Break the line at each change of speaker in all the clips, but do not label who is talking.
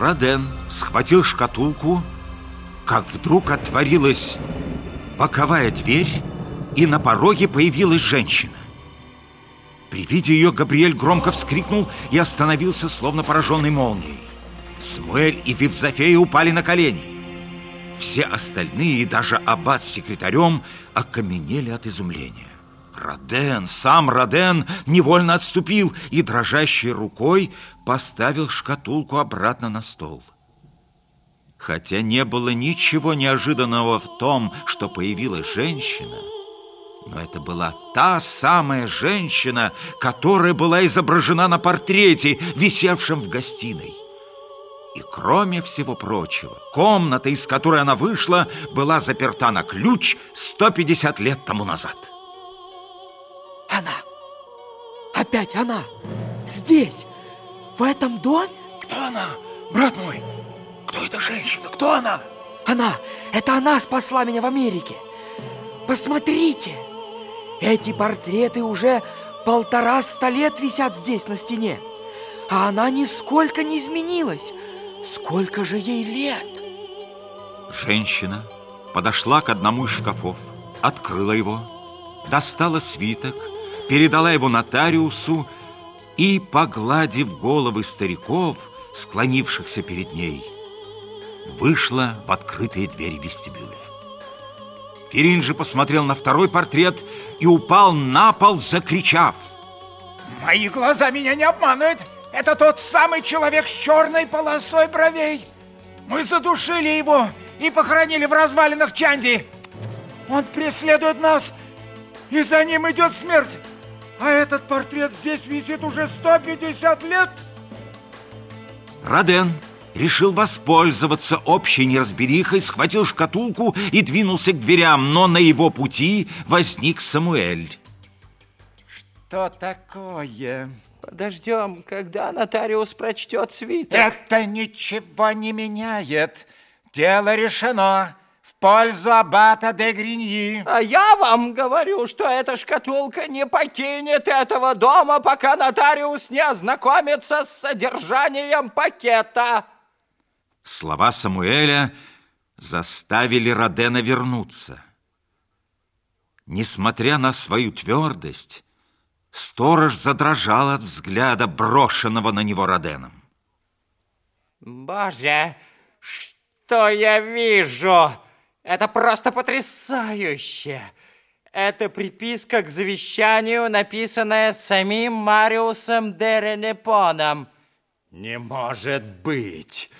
Роден схватил шкатулку, как вдруг отворилась боковая дверь, и на пороге появилась женщина. При виде ее Габриэль громко вскрикнул и остановился, словно пораженный молнией. Смуэль и Вивзофея упали на колени. Все остальные, и даже аббат с секретарем, окаменели от изумления. Роден, сам Роден, невольно отступил и дрожащей рукой поставил шкатулку обратно на стол. Хотя не было ничего неожиданного в том, что появилась женщина, но это была та самая женщина, которая была изображена на портрете, висевшем в гостиной. И кроме всего прочего, комната, из которой она вышла, была заперта на ключ 150 лет тому назад.
Опять она! Здесь! В этом доме?
Кто она? Брат мой! Кто эта женщина? Кто она?
Она! Это она спасла меня в Америке! Посмотрите! Эти портреты уже полтора ста лет висят здесь на стене. А она нисколько не изменилась. Сколько же ей лет?
Женщина подошла к одному из шкафов, открыла его, достала свиток, передала его нотариусу и, погладив головы стариков, склонившихся перед ней, вышла в открытые двери вестибюля. Ферин же посмотрел на второй портрет и упал на пол, закричав.
Мои глаза меня не обманывают. Это тот самый человек с черной полосой бровей. Мы задушили его и похоронили в развалинах Чанди. Он преследует нас, и за ним идет смерть. А этот портрет здесь висит уже 150 лет.
Роден решил воспользоваться общей неразберихой, схватил шкатулку и двинулся к дверям, но на его пути возник Самуэль.
Что такое?
Подождем, когда нотариус прочтет свиток.
Это ничего не меняет. Дело решено в пользу аббата де Гриньи.
А я вам говорю, что эта шкатулка не покинет этого дома, пока нотариус не ознакомится с содержанием пакета.
Слова Самуэля заставили Родена вернуться. Несмотря на свою твердость, Сторож задрожал от взгляда, брошенного на него Роденом.
Боже, что я вижу! Это просто потрясающе! Это приписка к завещанию, написанная самим Мариусом де Ренепоном.
Не может быть!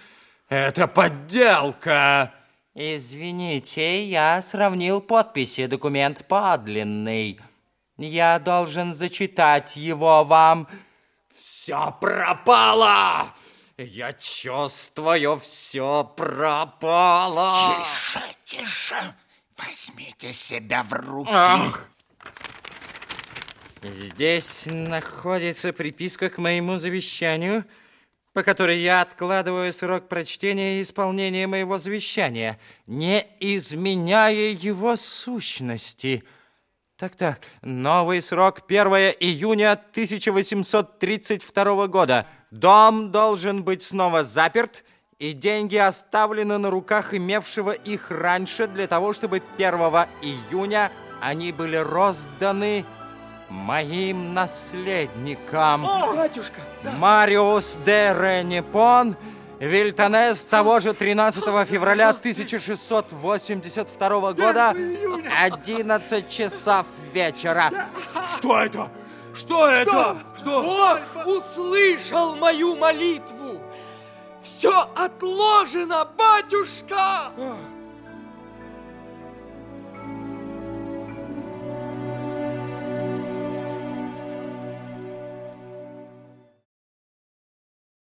Это подделка!
Извините, я сравнил подписи, документ подлинный. Я должен зачитать его вам.
Все пропало! Я чувствую, все пропало.
Тише, тише. Возьмите себя в руки.
Ах.
Здесь находится приписка к моему завещанию, по которой я откладываю срок прочтения и исполнения моего завещания, не изменяя его сущности. Так-так, новый срок 1 июня 1832 года. Дом должен быть снова заперт, и деньги оставлены на руках имевшего их раньше для того, чтобы 1 июня они были розданы моим наследникам.
О, батюшка!
Да. Мариус де Ренепон, Вильтонес того же 13 февраля 1682 года, 11 часов вечера.
Что это? Что это? Что?
Бог услышал мою молитву. Все отложено, батюшка!